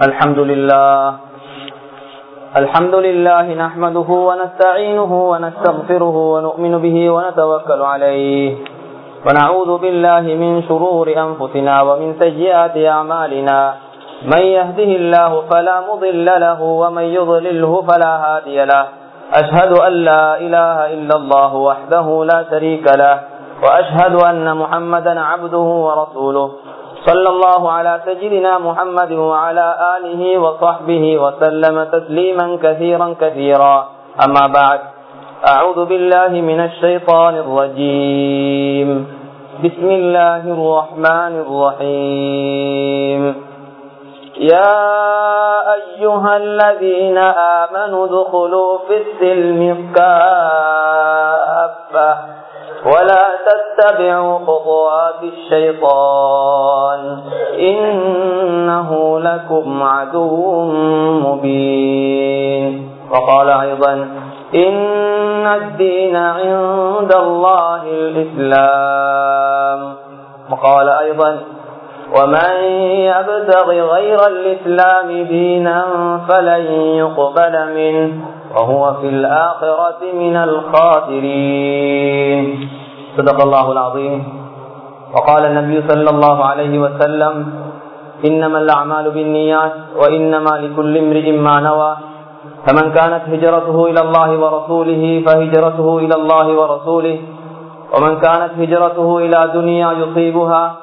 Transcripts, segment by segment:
الحمد لله. الحمد لله نحمده ونستعينه ونستغفره ونؤمن به ونتوكل عليه. ونعوذ بالله من شرور أنفسنا ومن سيئات أعمالنا. من يهده الله فلا مضل له ومن يضلله فلا هادي له. أشهد أن لا إله إلا الله وحده لا شريك له. وأشهد أن محمدا عبده ورسوله. صلى الله على سيدنا محمد وعلى آله وصحبه وسلم تسليما كثيرا كثيرا. أما بعد أعوذ بالله من الشيطان الرجيم. بسم الله الرحمن الرحيم. يا أيها الذين آمنوا ادخلوا في السلم كافة. ولا تتبعوا خطوات الشيطان إنه لكم عدو مبين. وقال أيضا إن الدين عند الله الإسلام. وقال أيضا ومن يبتغ غير الإسلام دينا فلن يقبل منه. وهو في الآخرة من الخاسرين. صدق الله العظيم. وقال النبي صلى الله عليه وسلم إنما الأعمال بالنيات وإنما لكل امرئ ما نوى. فمن كانت هجرته إلى الله ورسوله فهجرته إلى الله ورسوله. ومن كانت هجرته إلى دنيا يصيبها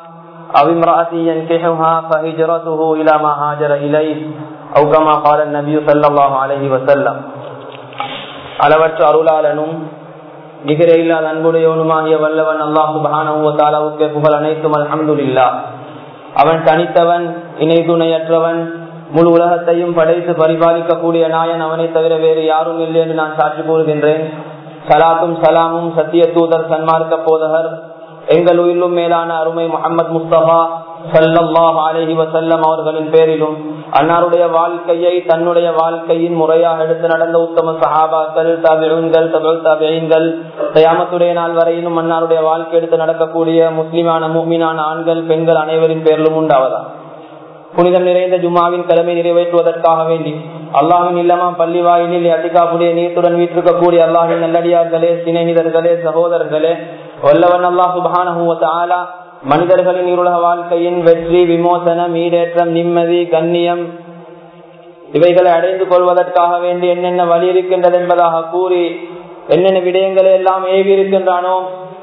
أو امرأة ينكحها فهجرته إلى ما هاجر إليه أو كما قال النبي صلى الله عليه وسلم. அளவற்ற அருளாளனும் நிகர இல்லாத அன்புடையவனுமாகிய வல்லவன் அல்லாஹு பகானவுக்கு புகழ் அனைத்தும் அலமதுல்லா அவன் தனித்தவன் இணை துணையற்றவன் முழு உலகத்தையும் படைத்து பரிபாலிக்கக்கூடிய நாயன் அவனை தவிர வேறு யாரும் இல்லை என்று நான் சாட்சி கூறுகின்றேன். சலாத்தும் சலாமும் சத்திய தூதர் சன்மார்க்க போதகர் எங்கள் உயிரிலும் மேலான அருமை முகமது முஸ்தபா சல்லாஹ் அலஹி வசல்லம் அவர்களின் பேரிலும் அன்னாருடைய வாழ்க்கையை தன்னுடைய வாழ்க்கையின் முறையாக எடுத்து நடந்த உத்தம சஹாபாக்கள் தபிழ்கள் தமிழ் தபியன்கள் தயாமத்துடைய நாள் வரையிலும் அன்னாருடைய வாழ்க்கை எடுத்து நடக்கக்கூடிய முஸ்லிமான மூமினான ஆண்கள் பெண்கள் அனைவரின் பேரிலும் உண்டாவதா? புனிதம் நிறைந்த ஜுமாவின் கடமை நிறைவேற்றுவதற்காக வேண்டி அல்லாஹின் இல்லமா பள்ளி வாயிலில் அதிகாப்புடைய நீத்துடன் வீட்டிருக்கக்கூடிய அல்லாஹின் நல்லடியார்களே சிநேகிதர்களே சகோதரர்களே வல்லவன் அல்லா சுபான மனிதர்களின் இருளக வாழ்க்கையின் வெற்றி விமோசனம் ஈடேற்றம் நிம்மதி கண்ணியம் இவைகளை அடைந்து கொள்வதற்காக வேண்டி என்னென்ன வழி இருக்கின்றது என்பதாக கூறி என்னென்ன விடயங்களை எல்லாம் ஏவி இருக்கின்றானோ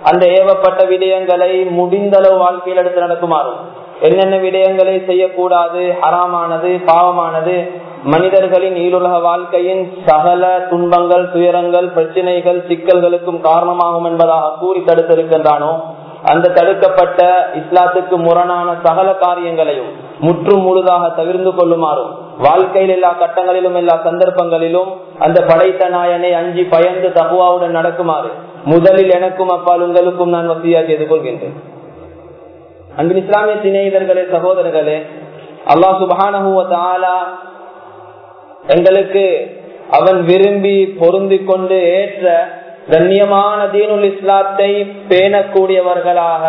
அந்த ஏவப்பட்ட விடயங்களை முடிந்தளவு வாழ்க்கையில் எடுத்து நடக்குமாறும். என்னென்ன விடயங்களை செய்யக்கூடாது ஹராமானது பாவமானது மனிதர்களின் ஈருலக வாழ்க்கையின் சகல துன்பங்கள் துயரங்கள் பிரச்சனைகள் சிக்கல்களுக்கும் காரணமாகும் என்பதாக கூறி தடுத்திருக்கின்றானோ அந்த தடுக்கப்பட்ட இஸ்லாத்துக்கு முரணான சகல காரியங்களையும் முற்றும் முழுதாக தவிர்ந்து கொள்ளுமாறும் வாழ்க்கையில் எல்லா கட்டங்களிலும் எல்லா சந்தர்ப்பங்களிலும் அந்த படைத்த நாயனை அஞ்சி பயந்து தகுவாவுடன் நடக்குமாறு முதலில் எனக்கும் அப்பால் உங்களுக்கும் நான் வசதியா செய்து கொள்கின்றேன். அன்பின் இஸ்லாமிய சிநேகிதர்களே சகோதரர்களே அல்லா தாலா எங்களுக்கு அவன் விரும்பி பொருந்தி கொண்டு ஏற்ற கண்ணியமான தீனுல் இஸ்லாத்தை பேணக்கூடியவர்களாக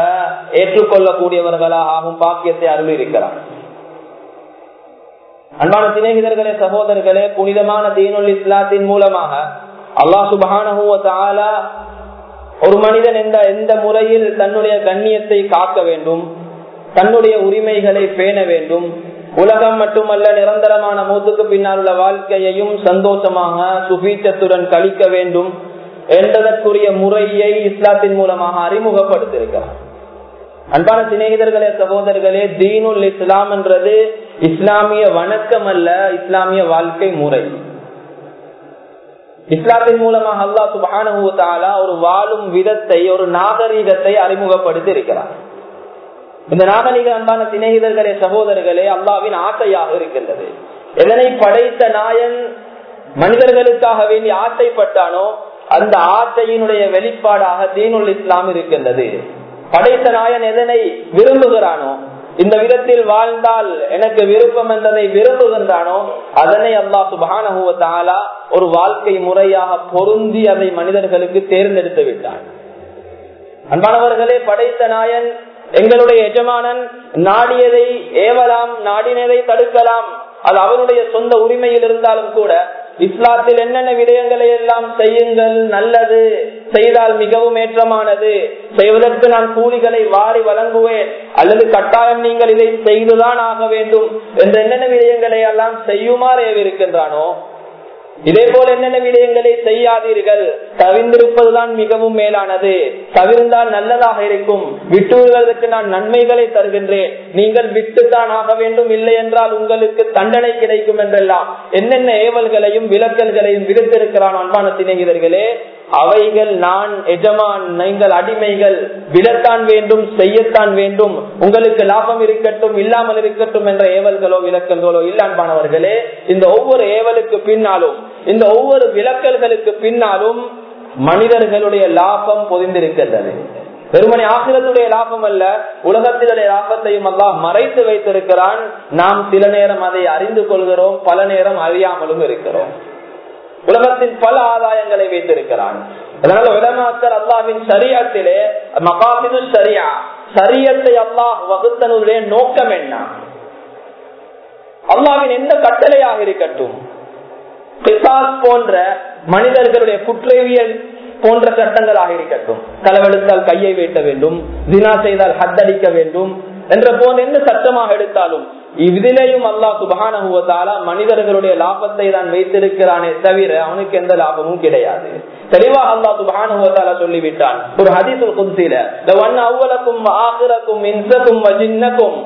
ஏற்றுக்கொள்ளக்கூடியவர்களாக ஆகும் பாக்கியத்தை அருள் இருக்கிறான் அன்பான சிநேகிதர்களே சகோதரர்களே புனிதமான தீனுல் இஸ்லாத்தின் மூலமாக அல்லா சுபான ஒரு மனிதன் எந்த எந்த முறையில் தன்னுடைய கண்ணியத்தை காக்க வேண்டும் தன்னுடைய உரிமைகளை பேண வேண்டும் உலகம் மட்டுமல்ல நிரந்தரமான மூத்துக்கு பின்னால் உள்ள வாழ்க்கையையும் சந்தோஷமாக சுபீச்சத்துடன் கழிக்க வேண்டும் என்பதற்குரிய முறையை இஸ்லாத்தின் மூலமாக அறிமுகப்படுத்தியிருக்கிறார். அன்பான சிநேகிதர்களே சகோதரர்களே தீனுல் இஸ்லாம் என்றது இஸ்லாமிய வணக்கம் அல்ல இஸ்லாமிய வாழ்க்கை முறை. இஸ்லாத்தின் மூலமாக அல்லா சுபானுவத்தாலா ஒரு வாழும் விதத்தை ஒரு நாகரீகத்தை அறிமுகப்படுத்தி இருக்கிறார் இந்த நாகரிக அன்பான சிநேகிதர்களே சகோதரர்களே அல்லாவின் ஆசையாக இருக்கின்றது. எதனை படைத்த நாயன் மனிதர்களுக்காக வேண்டி ஆசைப்பட்டானோ அந்த ஆசையினுடைய வெளிப்பாடாக தீனுல் இஸ்லாம் இருக்கின்றது. படைத்த நாயன் எதனை விரும்புகிறானோ இந்த விதத்தில் வாழ்ந்தால் எனக்கு விருப்பம் என்பதை விரும்புகின்றானோ அதனை அல்லா சுபான ஒரு வாழ்க்கை முறையாக பொருந்தி அதை மனிதர்களுக்கு தேர்ந்தெடுத்து விட்டான். அன்பானவர்களே படைத்த நாயன் எங்களுடைய எஜமானன் நாடியதை ஏவலாம் நாடினதை தடுக்கலாம். அது அவருடைய சொந்த உரிமையில் இருந்தாலும் கூட இஸ்லாத்தில் என்னென்ன விடயங்களை எல்லாம் செய்யுங்கள் நல்லது செய்தால் மிகவும் ஏற்றமானது. செய்வதற்கு நான் கூலிகளை வாரி வழங்குவேன். அல்லது கட்டாயம் நீங்கள் இதை செய்துதான் ஆக வேண்டும். என்ற என்னென்ன விடயங்களை எல்லாம் செய்யுமாறு ஏவிருக்கின்றானோ இதே போல என்னென்ன விடயங்களை செய்யாதீர்கள்? தவிர்ந்திருப்பதுதான் மிகவும் மேலானது. தவிர்ந்தால் நல்லதாக இருக்கும். விட்டுவதற்கு நான் நன்மைகளை தருகின்றேன். நீங்கள் விட்டுத்தான் ஆக வேண்டும் இல்லை என்றால் உங்களுக்கு தண்டனை கிடைக்கும் என்றெல்லாம். என்னென்ன ஏவல்களையும் விலக்கல்களையும் விடுத்திருக்கிறான் அன்பான திணைகிறர்களே அவைகள் நான் எஜமான் நீங்கள் அடிமைகள் விடத்தான் வேண்டும் செய்யத்தான் வேண்டும் உங்களுக்கு லாபம் இருக்கட்டும் இல்லாமல் இருக்கட்டும் என்ற ஏவல்களோ விலக்கல்களோ இல்லான்பானவர்களே இந்த ஒவ்வொரு ஏவலுக்கு பின்னாலும் இந்த ஒவ்வொரு விலக்கல்களுக்கு பின்னாலும் மனிதர்களுடைய லாபம் பொதிந்திருக்கின்றது. பெருமணி ஆசிரத்துடைய லாபம் அல்ல உலகத்தினுடைய லாபத்தையும் அல்லாஹ் மறைத்து வைத்திருக்கிறான். நாம் சில நேரம் அதை அறிந்து கொள்கிறோம் பல நேரம் அறியாமலும் இருக்கிறோம். உலகத்தின் பல ஆதாயங்களை வைத்திருக்கிறான். அதனால விடமாக்கர் அல்லாவின் சரியத்திலே மகாபிது சரியா சரியத்தை அல்லாஹ் வகுத்தனுடைய நோக்கம் என்ன? அல்லாவின் எந்த கட்டளையாக இருக்கட்டும். போன்ற மனிதர்களுடைய குற்றவியல் போன்ற சட்டங்களாக இருக்கட்டும். களவெடுத்தால் கையை வைக்க வேண்டும் தினா செய்தால் ஹத்தடிக்க வேண்டும் என்ற போன்ற எந்த சட்டமாக எடுத்தாலும் இவ்விதிலையும் அல்லா சுபானுவத்தால மனிதர்களுடைய லாபத்தை தான் வைத்திருக்கிறானே தவிர அவனுக்கு எந்த லாபமும் கிடையாது. தெளிவாக அல்லா சுபானுவத்தால சொல்லிவிட்டான். ஒரு ஹதீசுல் குன்சில அவ்வளக்கும் ஆகிறக்கும் இன்சக்கும்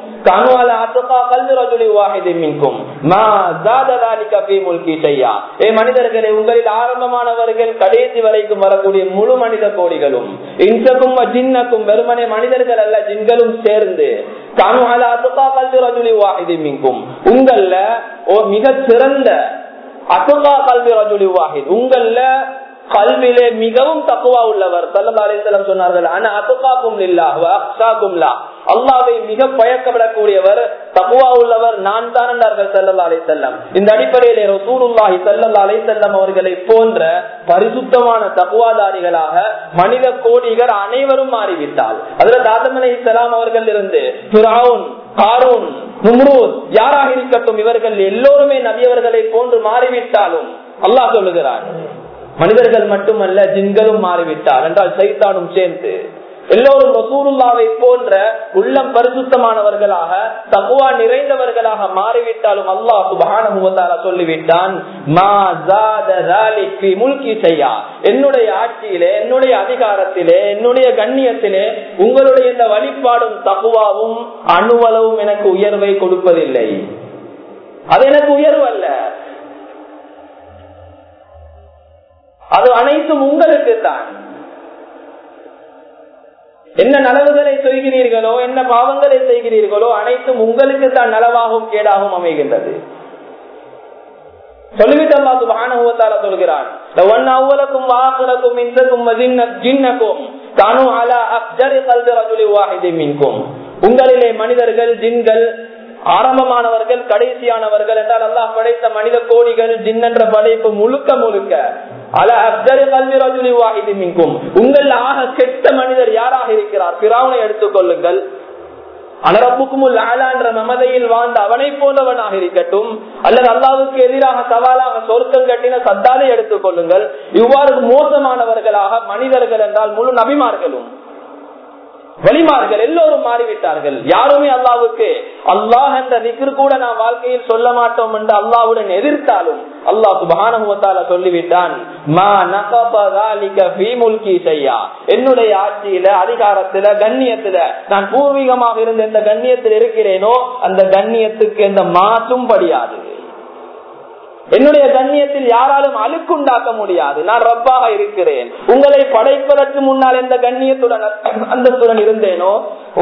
ஏ மனிதர்களே உங்களில் ஆரம்பமானவர்கள் கடைசி வரைக்கும் வரக்கூடிய முழு மனித கோடிகளும் இன்சக்கும் ஜின்னக்கும் வெறுமனே மனிதர்கள் அல்ல ஜின்களும் சேர்ந்து காணுவால அத்துகா கல்வி ரஜுலி வாஹிதி மின்கும். உங்கள மிக சிறந்த அத்துகா கல்வி ரஜுலி வாஹித் உங்கள கல்விலே மிகவும் தக்குவா உள்ளவர். சல்லதாலேசலம் சொன்னார்கள் ஆனா அத்துக்காக்கும் இல்லா அல்லாவை மிக பயக்கப்படக்கூடியவர் தக்குவா உள்ளவர் நான் தான் என்றார்கள் செல்லல்லா அலை செல்லம் இந்த அடிப்படையிலே ரசூலுல்லாஹி செல்லல்லா அலை செல்லம் அவர்களை போன்ற பரிசுத்தமான தக்குவாதாரிகளாக மனித கோடிகள் அனைவரும் மாறிவிட்டால் அதுல தாதம் அலை இஸ்லாம் அவர்கள் இருந்து துராவுன் காரூன் நும்ரூத் யாராக இருக்கட்டும் இவர்கள் எல்லோருமே நபியவர்களை போன்று மாறிவிட்டாலும் அல்லாஹ் சொல்லுகிறார் மனிதர்கள் மட்டுமல்ல ஜிங்களும் மாறிவிட்டார். என்றால் சைத்தானும் சேர்ந்து எல்லோரும் ரசூருல்லாவை போன்ற உள்ளம் பரிசுத்தமானவர்களாக தகுவா நிறைந்தவர்களாக மாறிவிட்டாலும் அல்லாஹ் சுபான சொல்லிவிட்டான் என்னுடைய ஆட்சியிலே என்னுடைய அதிகாரத்திலே என்னுடைய கண்ணியத்திலே உங்களுடைய இந்த வழிபாடும் தகுவாவும் அணுவளவும் எனக்கு உயர்வை கொடுப்பதில்லை. அது எனக்கு உயர்வு அல்ல. அது அனைத்தும் உங்களுக்கு தான் என்ன நலவுகளை செய்கிறீர்களோ என்ன பாவங்களை செய்கிறீர்களோ அனைத்தும் உங்களுக்கு தான் நலவாகவும் கேடாகவும் அமைகின்றது. சொல்லிவிட்டு அல்லா சுபானுவத்தால சொல்கிறான் உங்களிலே மனிதர்கள் ஜின்கள் ஆரம்பமானவர்கள் கடைசியானவர்கள் என்றால் அல்லாஹ் படைத்த மனித கோடிகள் ஜின் என்ற படைப்பு முழுக்க முழுக்க உங்கள் ஆக கெட்ட மனிதர் யாராக இருக்கிறார்? பிராவனை எடுத்துக் கொள்ளுங்கள். அனரப்புக்கும் ஆலா என்ற மமதையில் வாழ்ந்த அவனை போன்றவனாக இருக்கட்டும். அல்லது அல்லாவுக்கு எதிராக சவாலாக சொர்க்கம் கட்டின சத்தாலை எடுத்துக் கொள்ளுங்கள். இவ்வாறு மோசமானவர்களாக மனிதர்கள் என்றால் முழு நபிமார்களும். வலிமார்கள் எல்லோரும் மாறிவிட்டார்கள். யாருமே அல்லாவுக்கு அல்லாஹ் என்ற நிகர் கூட நான் வாழ்க்கையில் சொல்ல மாட்டோம் என்று அல்லாவுடன் எதிர்த்தாலும் அல்லாஹ் சுபானுவத்தால சொல்லிவிட்டான் என்னுடைய ஆட்சியில அதிகாரத்துல கண்ணியத்துல நான் பூர்வீகமாக இருந்த எந்த கண்ணியத்தில் இருக்கிறேனோ அந்த கண்ணியத்துக்கு எந்த மாற்றும் படியாது. என்னுடைய கண்ணியத்தில் யாராலும் அழுக்குண்டாக்க முடியாது. நான் ரப்பாக இருக்கிறேன். உங்களை படைப்பதற்கு முன்னால் எந்த கண்ணியத்துடன் அந்தத்துடன் இருந்தேனோ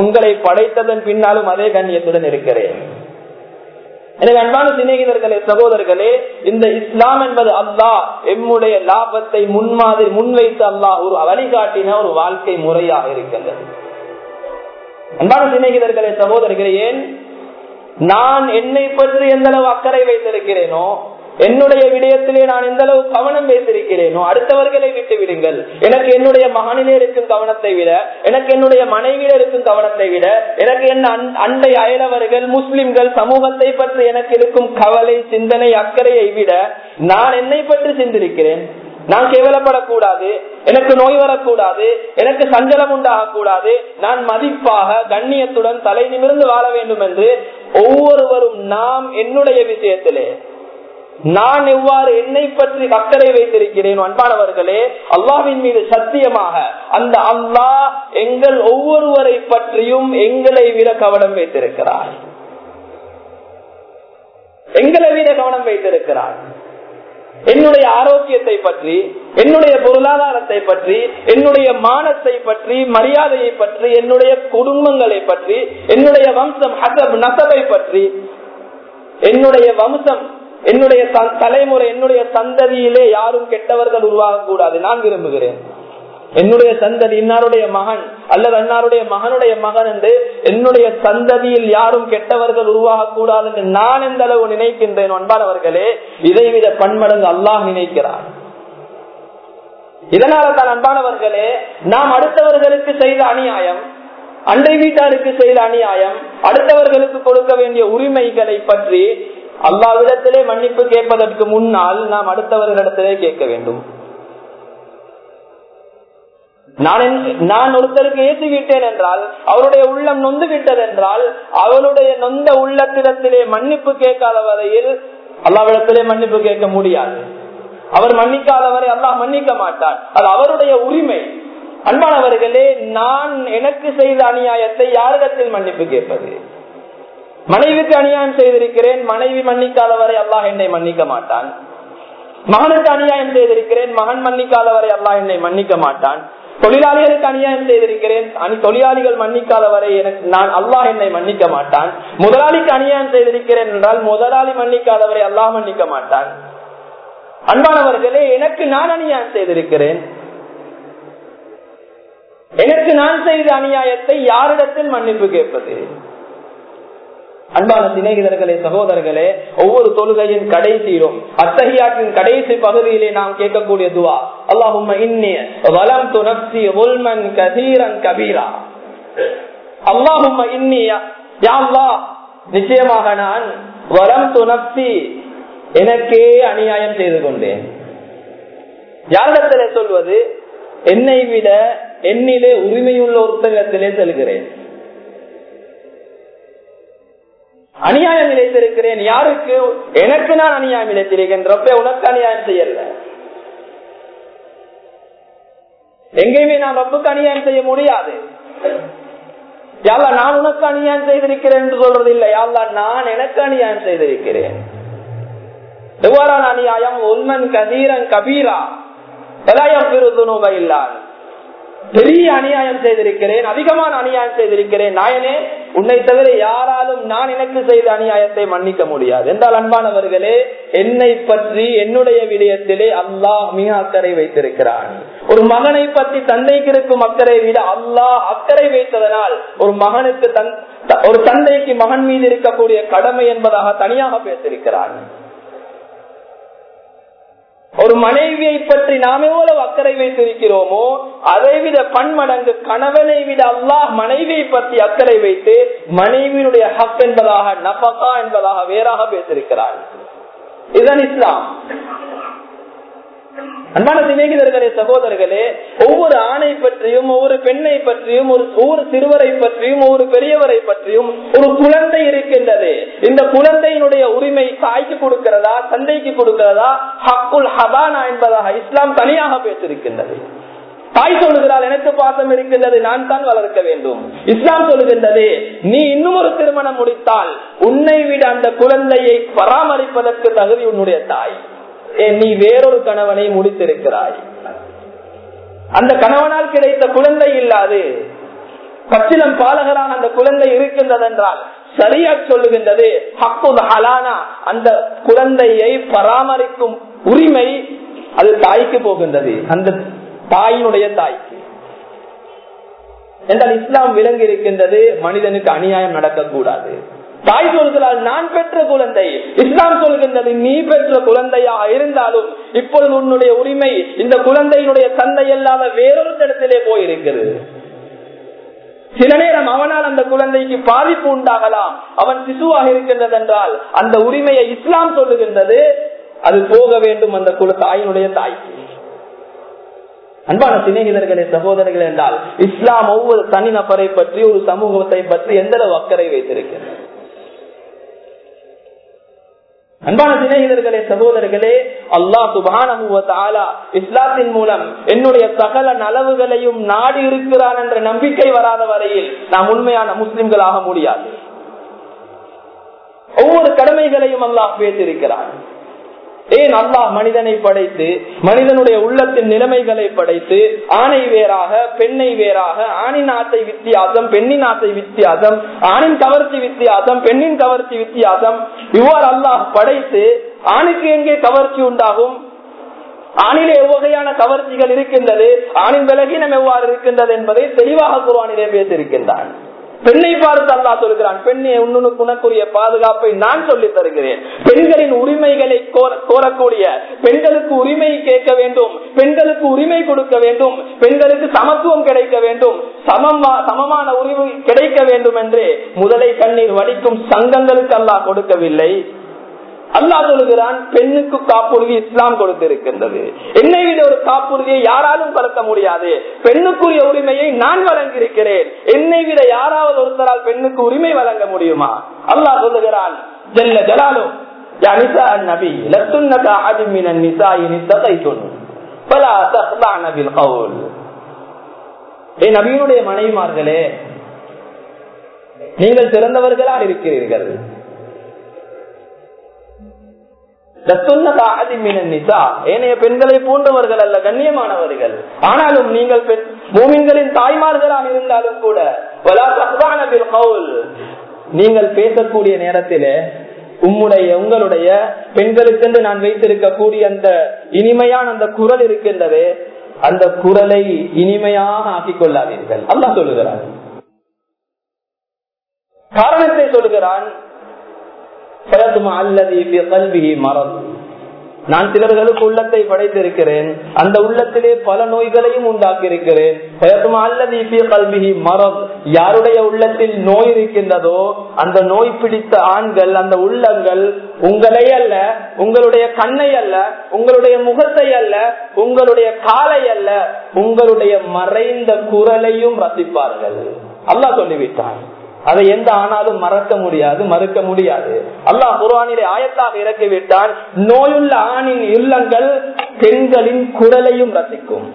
உங்களை படைத்ததன் பின்னாலும் அதே கண்ணியத்துடன் இருக்கிறேன். எனவே அன்பான சிநேகிதர்களே சகோதரர்களே இந்த இஸ்லாம் என்பது அல்லாஹ் எம்முடைய லாபத்தை முன்மாதிரி முன்வைத்து அல்லாஹ் ஒரு வழிகாட்டின ஒரு வாழ்க்கை முறையாக இருக்கின்றது. அன்பான சிநேகிதர்களே சகோதரர்களே ஏன் நான் என்னை பற்றி எந்த அளவு அக்கறை வைத்திருக்கிறேனோ என்னுடைய விடயத்திலே நான் எந்த அளவு கவனம் வைத்திருக்கிறேனோ அடுத்தவர்களை விட்டு விடுங்கள். எனக்கு என்னுடைய மகனிலே இருக்கும் கவனத்தை விட எனக்கு என்னுடைய மனைவியில இருக்கும் கவனத்தை விட எனக்கு என்ன அண்டை அயலவர்கள் முஸ்லிம்கள் சமூகத்தை பற்றி எனக்கு இருக்கும் கவலை சிந்தனை அக்கறையை விட நான் என்னை பற்றி சிந்திருக்கிறேன். நான் கேவலப்படக்கூடாது எனக்கு நோய் வரக்கூடாது எனக்கு சஞ்சலம் உண்டாகக்கூடாது. நான் மதிப்பாக கண்ணியத்துடன் தலை நிமிர்ந்து வாழ வேண்டும் என்று ஒவ்வொருவரும் நாம் என்னுடைய விஷயத்திலே நான் எவ்வாறு என்னை பற்றி அக்கறை வைத்திருக்கிறேன் அன்பானவர்களே அல்லாவின் மீது சத்தியமாக அந்த அல்லாஹ் எங்கள் ஒவ்வொருவரை பற்றியும் எங்களை விட கவனம் வைத்திருக்கிறார். எங்களை விட கவனம் வைத்திருக்கிறார். என்னுடைய ஆரோக்கியத்தை பற்றி என்னுடைய பொருளாதாரத்தை பற்றி என்னுடைய மானத்தை பற்றி மரியாதையை பற்றி என்னுடைய குடும்பங்களை பற்றி என்னுடைய வம்சம் ஹசப் நசபை பற்றி என்னுடைய வம்சம் என்னுடைய தலைமுறை என்னுடைய சந்ததியிலே யாரும் கெட்டவர்கள் உருவாகக்கூடாது நான் விரும்புகிறேன். என்னுடைய சந்ததி இன்னாருடைய மகன் அல்லது அன்னாருடைய மகனுடைய மகன் என்று என்னுடைய சந்ததியில் யாரும் கெட்டவர்கள் உருவாகக்கூடாது என்று நான் எந்த அளவு நினைக்கின்றேன் அன்பானவர்களே இதைவித பன்மடங்கு அல்லாஹ் நினைக்கிறார். இதனால தான் அன்பானவர்களே நாம் அடுத்தவர்களுக்கு செய்த அநியாயம் அண்டை வீட்டாருக்கு செய்த அநியாயம் அடுத்தவர்களுக்கு கொடுக்க வேண்டிய உரிமைகளை பற்றி அல்லாவிடத்திலே மன்னிப்பு கேட்பதற்கு முன்னால் நாம் அடுத்தவர்களிடத்திலே கேட்க வேண்டும். நான் நான் ஒருத்தருக்கு ஏற்றி விட்டேன் என்றால் அவருடைய உள்ளம் நொந்து விட்டது என்றால் அவருடைய நொந்த உள்ளத்திடத்திலே மன்னிப்பு கேட்காத வரையில் அல்லாவிடத்திலே மன்னிப்பு கேட்க முடியாது. அவர் மன்னிக்காதவரை அல்லாஹ் மன்னிக்க மாட்டார் அது அவருடைய உரிமை. அன்பானவர்களே நான் எனக்கு செய்த அநியாயத்தை யாரிடத்தில் மன்னிப்பு கேட்பது? மனைவிக்கு அநியாயம் செய்திருக்கிறேன் மனைவி மன்னிக்காதவரை அல்லாஹ் என்னை மன்னிக்க மாட்டான். மகனுக்கு அநியாயம் செய்திருக்கிறேன் மகன் மன்னிக்காதவரை அல்லாஹ் என்னை மன்னிக்க மாட்டான். தொழிலாளிகளுக்கு அநியாயம் செய்திருக்கிறேன் தொழிலாளிகள் மன்னிக்காதவரை எனக்கு நான் அல்லாஹ் என்னை மன்னிக்க மாட்டான். முதலாளிக்கு அநியாயம் செய்திருக்கிறேன் என்றால் முதலாளி மன்னிக்காதவரை அல்லாஹ் மன்னிக்க மாட்டான். அன்பானவர்களே எனக்கு நான் அநியாயம் செய்திருக்கிறேன். எனக்கு நான் செய்த அநியாயத்தை யாரிடத்தில் மன்னிப்பு கேட்பது? அன்பான சிநேகிதர்களே சகோதரர்களே ஒவ்வொரு தொழுகையின் கடைசியிலும் அத்தகையாற்றின் கடைசி பகுதியிலே நாம் கேட்கக்கூடிய துவா அல்லாஹும் வலம் துணப்சி உல்மன் கதீரன் கபீரா. அல்லாஹும் நிச்சயமாக நான் வரம் துணப்சி எனக்கே அநியாயம் செய்து கொண்டேன். யாரிடத்திலே சொல்வது என்னை விட என்னிலே உரிமையுள்ள ஒருத்தரிடத்திலே செல்கிறேன். அநியாயம் இழைத்திருக்கிறேன் யாருக்கு? எனக்கு நான் அநியாயம் இழைத்திருக்கின்றப்ப உனக்கு அநியாயம் செய்யல. எங்கேயுமே நான் ரப்புக்கு அநியாயம் செய்ய முடியாது. யாழ்லா நான் உனக்கு அநியாயம் செய்திருக்கிறேன் என்று சொல்றது இல்லை. யாழ்லா நான் எனக்கு அநியாயம் செய்திருக்கிறேன். எவ்வாறான அநியாயம்? உல்மன் கதீரன் கபீரா. எதாயம் பெருதுணுப இல்லாது பெரிய அநியாயம் செய்திருக்கிறேன் அதிகமான அநியாயம் செய்திருக்கிறேன். நாயனே உன்னை தவிர யாராலும் நான் எனக்கு செய்த அநியாயத்தை மன்னிக்க முடியாது. என்றால் அன்பானவர்களே என்னை பற்றி என்னுடைய விடயத்திலே அல்லாஹ் மிக அக்கறை வைத்திருக்கிறான். ஒரு மகனை பற்றி தந்தைக்கு இருக்கும் அக்கறை விட அல்லாஹ் அக்கறை வைத்ததனால் ஒரு மகனுக்கு தன் ஒரு தந்தைக்கு மகன் மீது இருக்கக்கூடிய கடமை என்பதாக தனியாக பேசியிருக்கிறான். ஒரு மனைவியை பற்றி நாம் எவ்வளவு அக்கறை வைத்திருக்கிறோமோ அதை விட பன்மடங்கு கணவனை விட அல்லாஹ் மனைவியை பற்றி அக்கறை வைத்து மனைவியினுடைய ஹக் என்பதாக நபகா என்பதாக வேறாக பேசிருக்கிறார் இதுதான் இஸ்லாம். அன்பான சிநேகிதர்களே சகோதரர்களே ஒவ்வொரு ஆணை பற்றியும் ஒவ்வொரு பெண்ணை பற்றியும் ஒரு ஒவ்வொரு சிறுவரை பற்றியும் ஒவ்வொரு பெரியவரை பற்றியும் ஒரு குழந்தை இருக்கின்றது. இந்த குழந்தையினுடைய உரிமை தாய்க்கு கொடுக்கிறதா தந்தைக்கு கொடுக்கிறதா? ஹக்குல் ஹபானா என்பதாக இஸ்லாம் தனியாக பேசிருக்கின்றது தாய் சொல்லுகிறாள் எனக்கு பாசம் இருக்கின்றது நான் தான் வளர்க்க வேண்டும். இஸ்லாம் சொல்லுகின்றது நீ இன்னும் ஒரு திருமணம் முடித்தால் உன்னை விட அந்த குழந்தையை பராமரிப்பதற்கு தகுதி உன்னுடைய தாய். நீ வேறொரு கணவனை முடித்திருக்கிறாய். அந்த கணவனால் கிடைத்த குழந்தை இல்லாது பச்சிலம் பாலகரான அந்த குழந்தை இருக்கின்றது என்றால் சரியா சொல்லுகின்றது ஹக்குல் ஹலானா அந்த குழந்தையை பராமரிக்கும் உரிமை அது தாய்க்கு போகின்றது அந்த தாயினுடைய தாய்க்கு. என்றால் இஸ்லாம் விலங்கு இருக்கின்றது மனிதனுக்கு அநியாயம் நடக்கக்கூடாது. தாய் சொல்கிறாள் நான் பெற்ற குழந்தை. இஸ்லாம் சொல்கின்றது நீ பெற்ற குழந்தையாக இருந்தாலும் இப்பொழுது உன்னுடைய உரிமை இந்த குழந்தையினுடைய தந்தை அல்லாத வேறொரு இடத்திலே போயிருக்கிறது. சில நேரம் அவனால் அந்த குழந்தைக்கு பாதிப்பு உண்டாகலாம். அவன் சிசுவாக இருக்கின்றது என்றால் அந்த உரிமையை இஸ்லாம் சொல்லுகின்றது அது போக வேண்டும் அந்த குழு தாயினுடைய தாய்க்கு. அன்பான சிநேகிதர்களே சகோதரர்கள் என்றால் இஸ்லாம் ஒவ்வொரு தனிநபரை பற்றி ஒரு சமூகத்தை பற்றி எந்த அளவு அக்கறை வைத்திருக்கிறது? அன்பான சிநேகிதர்களே சகோதரர்களே அல்லா சுபான இஸ்லாத்தின் மூலம் என்னுடைய சகல நலவுகளையும் நாடி இருக்கிறான் என்ற நம்பிக்கை வராத வரையில் நாம் உண்மையான முஸ்லிம்களாக முடியாது. ஒவ்வொரு கடமைகளையும் அல்லாஹ் பேசியிருக்கிறான். ஏன் அல்லாஹ் மனிதனை படைத்து மனிதனுடைய உள்ளத்தின் நிலைமைகளை படைத்து ஆணை வேறாக பெண்ணை வேறாக ஆணின் ஆசை வித்தியாசம் பெண்ணின் ஆசை வித்தியாசம் ஆணின் கவர்ச்சி வித்தியாசம் பெண்ணின் கவர்ச்சி வித்தியாசம் இவ்வாறு அல்லாஹ் படைத்து ஆணுக்கு எங்கே கவர்ச்சி உண்டாகும்? ஆணிலே எவ்வகையான கவர்ச்சிகள் இருக்கின்றது? ஆணின் விலகினம் எவ்வாறு இருக்கின்றது என்பதை தெளிவாக குர்வானிலே பேசியிருக்கின்றான். பெண்ணை பார்த்து அல்லா சொல்கிறான் பெண்ணை உன்னுக்கு உனக்குரிய பாதுகாப்பை நான் சொல்லி தருகிறேன். பெண்களின் உரிமைகளை கோரக்கூடிய பெண்களுக்கு உரிமை கேட்க வேண்டும் பெண்களுக்கு உரிமை கொடுக்க வேண்டும் பெண்களுக்கு சமத்துவம் கிடைக்க வேண்டும் சமம் சமமான உரிமை கிடைக்க வேண்டும் என்று முதலை கண்ணீர் வடிக்கும் சங்கங்களுக்கு அல்லாஹ் கொடுக்கவில்லை. அல்லா சொல்லுகிறான் பெண்ணுக்கு காப்புறுதி இஸ்லாம் கொடுத்திருக்கின்றது. என்னை விட ஒரு காப்புறுதியை யாராலும் பறக்க முடியாது. பெண்ணுக்குரிய உரிமையை நான் வழங்கியிருக்கிறேன். என்னை விட யாராவது ஒருத்தரால் பெண்ணுக்கு உரிமை வழங்க முடியுமா? அல்லாஹ் சொல்லுகிறான் ஜெல்ல ஜலாலோ நபியினுடைய மனைவிமார்களே நீங்கள் சிறந்தவர்களால் இருக்கிறீர்கள். ஏனைய பெண்களை போன்றவர்கள் அல்ல கண்ணியமானவர்கள். ஆனாலும் நீங்கள் மூமின்களின் தாய்மார்களாக இருந்தாலும் கூட நீங்கள் பேசக்கூடிய நேரத்திலே உம்முடைய உங்களுடைய பெண்களுக்கென்று நான் வைத்திருக்கக்கூடிய அந்த இனிமையான அந்த குரல் இருக்கின்றது அந்த குரலை இனிமையாக ஆக்கிக் கொள்ளாதீர்கள். அல்லா சொல்லுகிறான். காரணத்தை சொல்லுகிறான் நான் சிலர்களுக்கு உள்ளத்தை படைத்திருக்கிறேன். அந்த உள்ளத்திலே பல நோய்களையும் உண்டாக்கியிருக்கிறேன். மரம் யாருடைய உள்ளத்தில் நோய் இருக்கின்றதோ அந்த நோய் பிடித்த ஆண்கள் அந்த உள்ளங்கள் உங்களை அல்ல உங்களுடைய கண்ணை அல்ல உங்களுடைய முகத்தை அல்ல உங்களுடைய காலை அல்ல உங்களுடைய மறைந்த குரலையும் ரசிப்பார்கள். அல்லாஹ் சொல்லிவிட்டான். அதை எந்த ஆனாலும் மறக்க முடியாது மறுக்க முடியாது. அல்லாஹ் குர்வானிலே ஆயத்தாக இறக்கிவிட்டால் நோயுள்ள ஆணின் இல்லங்கள் பெண்களின் குரலையும் ரசிக்கும்.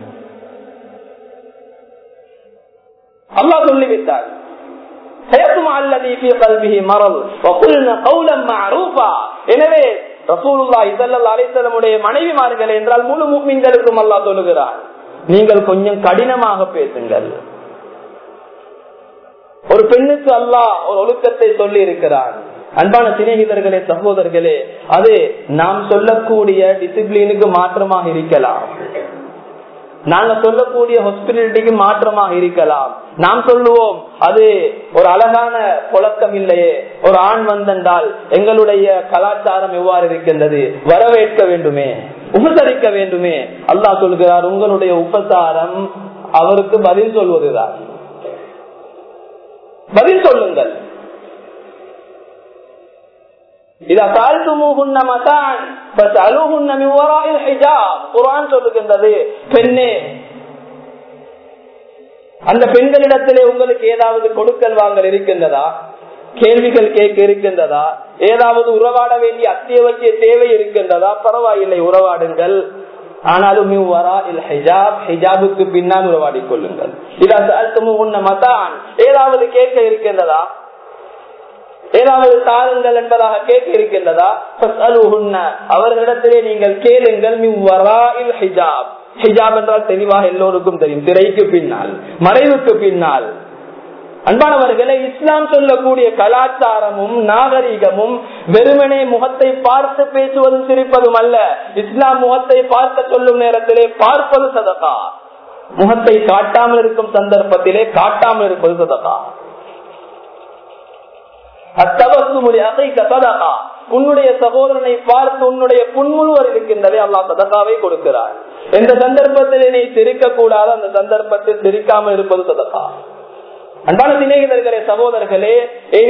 அல்லாஹ் சொல்லிவிட்டார் எனவே மனைவிமார்கள் என்றால் முழு மீன்களுக்கும் அல்லா சொல்லுகிறார் நீங்கள் கொஞ்சம் கடினமாக பேசுங்கள். ஒரு பெண்ணுக்கு அல்லாஹ் ஒரு ஒழுக்கத்தை சொல்லி இருக்கிறான் அன்பான சிநேகிதர்களே சகோதரர்களே அது நாம் சொல்லக்கூடிய டிசிப்ளினுக்கு மாற்றமாக இருக்கலாம். நாங்க சொல்லக்கூடிய ஹாஸ்பிட்டலிட்டிக்கு மாற்றமாக இருக்கலாம். நாம் சொல்லுவோம் அது ஒரு அழகான புழக்கம் இல்லையே. ஒரு ஆண் வந்தென்றால் எங்களுடைய கலாச்சாரம் எவ்வாறு இருக்கின்றது? வரவேற்க வேண்டுமே உபசரிக்க வேண்டுமே. அல்லாஹ் சொல்கிறார் உங்களுடைய உபசாரம் அவருக்கு பதில் சொல்வதுதான். பதில் சொல்லுங்கள். பெண்ணே அந்த பெண்களிடத்திலே உங்களுக்கு ஏதாவது கொடுக்கல் வாங்கல் இருக்கின்றதா? கேள்விகள் கேட்க இருக்கின்றதா? ஏதாவது உறவாட வேண்டிய அத்தியாவசிய தேவை இருக்கின்றதா? பரவாயில்லை உறவாடுங்கள். ஆனாலும் ஹிஜாபுக்கு பின்னால் உறவாடி கொள்ளுங்கள். ஏதாவது கேட்க இருக்கின்றதா? ஏதாவது தாருங்கள் என்பதாக கேட்க இருக்கின்றதா? அவர்களிடத்திலே நீங்கள் கேளுங்கள் ஹிஜாப். ஹிஜாப் என்றால் தெளிவாக எல்லோருக்கும் தெரியும். திரைக்கு பின்னால் மறைவுக்கு பின்னால். அன்பானவர்களே இஸ்லாம் சொல்லக்கூடிய கலாச்சாரமும் நாகரிகமும் வெறுமனே முகத்தை பார்த்து பேசுவதும் சிரிப்பதும் அல்ல. இஸ்லாம் முகத்தை பார்க்க சொல்லும் நேரத்திலே பார்ப்பது சதகா. முகத்தை காட்டாமல் இருக்கும் சந்தர்ப்பத்திலே காட்டாமல் இருப்பது சதகா. உன்னுடைய சகோதரனை பார்த்து உன்னுடைய புன்முழுவர் இருக்கின்றதை அல்லா சதகாவை கொடுக்கிறார். எந்த சந்தர்ப்பத்தில் நீ சிரிக்க கூடாது அந்த சந்தர்ப்பத்தில் சிரிக்காமல் இருப்பது சதகா. அன்பான சிநேகிதர்களே சகோதரர்களே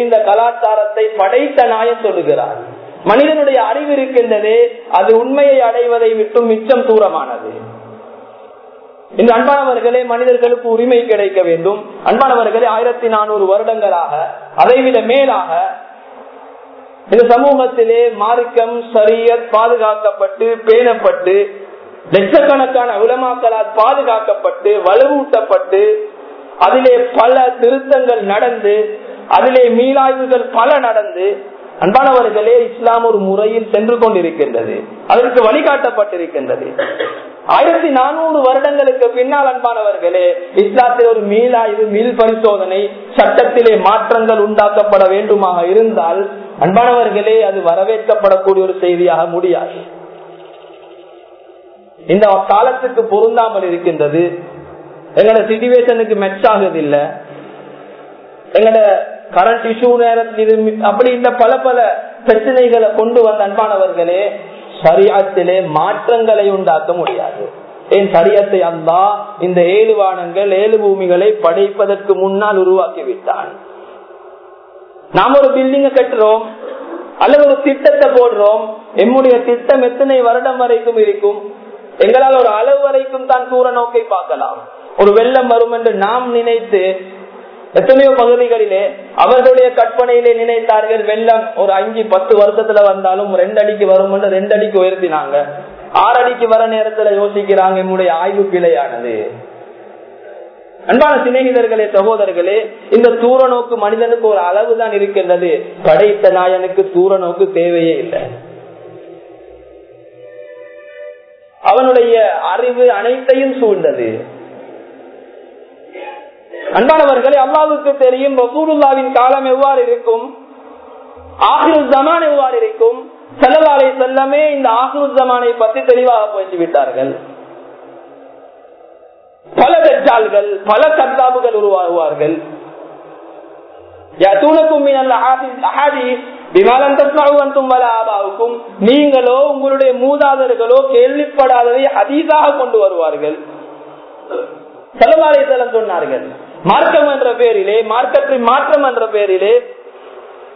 இந்த கலாச்சாரத்தை படைத்த நாயம் சொல்லுகிறார்? மனிதனுடைய அறிவு இருக்கின்றது அது உண்மையை அடைவதை விட்டும் மிச்சம் தூரமானது. இந்த அன்பானவர்களே மனிதர்களுக்கு உரிமை கிடைக்க வேண்டும். அன்பானவர்களே ஆயிரத்தி நானூறு வருடங்களாக அதைவிட மேலாக இந்த சமூகத்திலே மார்க்கம் சரியத் பாதுகாக்கப்பட்டு பேணப்பட்டு லட்சக்கணக்கான உலமாக்களால் பாதுகாக்கப்பட்டு வலுவூட்டப்பட்டு அதிலே பல திருத்தங்கள் நடந்து அதிலே மீளாய்வுகள் பல நடந்து அன்பானவர்களே இஸ்லாம் ஒரு முறையில் சென்று கொண்டிருக்கின்றது. அதற்கு வழிகாட்டப்பட்டிருக்கின்றது. ஆயிரத்தி நானூறு வருடங்களுக்கு பின்னால் அன்பானவர்களே இஸ்லாத்தில் ஒரு மீளாய்வு மீள் பரிசோதனை சட்டத்திலே மாற்றங்கள் உண்டாக்கப்பட வேண்டுமாக இருந்தால் அன்பானவர்களே அது வரவேற்கப்படக்கூடிய ஒரு செய்தியாக முடியாது. இந்த காலத்துக்கு பொருந்தாமல் இருக்கின்றது. எங்களோட சிச்சுவேஷனுக்கு மெச் ஆகுதில்லை. எங்களோட கரண்ட் இஷ்யூ நேரத்தில் அப்படி இந்த பல பல பிரச்சனைகளை கொண்டு வந்த அன்பானவர்களே சரியத்திலே மாற்றங்களை உண்டாக்க முடியாது. ஏன் சரியத்தை அல்லா இந்த ஏழு வானங்கள் ஏழு பூமிகளை படைப்பதற்கு முன்னால் உருவாக்கி விட்டான் நாம் ஒரு பில்டிங்க கட்டுறோம் அல்லது ஒரு திட்டத்தை போடுறோம் எம்முடைய திட்டம் எத்தனை வருடம் வரைக்கும் இருக்கும்? எங்களால் ஒரு அளவு வரைக்கும் தான் தூர நோக்கை பார்க்கலாம். ஒரு வெள்ளம் வரும் என்று நாம் நினைத்து எத்தனையோ பகுதிகளிலே அவர்களுடைய கற்பனையிலே நினைத்தார்கள் வெள்ளம் ஒரு அஞ்சு பத்து வருஷத்துல வந்தாலும் ரெண்டு அடிக்கு வரும் என்று ரெண்டு அடிக்கு உயர்த்தினாங்க. ஆறு அடிக்கு வர நேரத்துல யோசிக்கிறாங்க என்னுடைய ஆய்வு பிழையானது. அன்பான சிநேகிதர்களே சகோதரர்களே இந்த தூர நோக்கு மனிதனுக்கு ஒரு அளவுதான் இருக்கின்றது. படைத்த நாயனுக்கு தூர நோக்கு தேவையே இல்லை. அவனுடைய அறிவு அனைத்தையும் சூழ்ந்தது. அன்பானவர்களே அல்லாவுக்கு தெரியும் ரசூலுல்லாவின் காலம் எவ்வாறு இருக்கும்? ஆஹிரு ஜமான் எவ்வாறு இருக்கும்? செல்லலாலை செல்லமே இந்த ஆஹிரு ஜமானை பற்றி தெளிவாக பேசி விட்டார்கள். பல பெற்றாள்கள் பல கத்தாபுகள் உருவாகுவார்கள். நீங்களோ உங்களுடைய மூதாதர்களோ கேள்விப்படாததை அதீதாக கொண்டு வருவார்கள். செலவாலயத்தலம் சொன்னார்கள் மார்க்கம் என்ற பெயரிலே மார்க்கத்தின் மாற்றம் என்ற பெயரிலே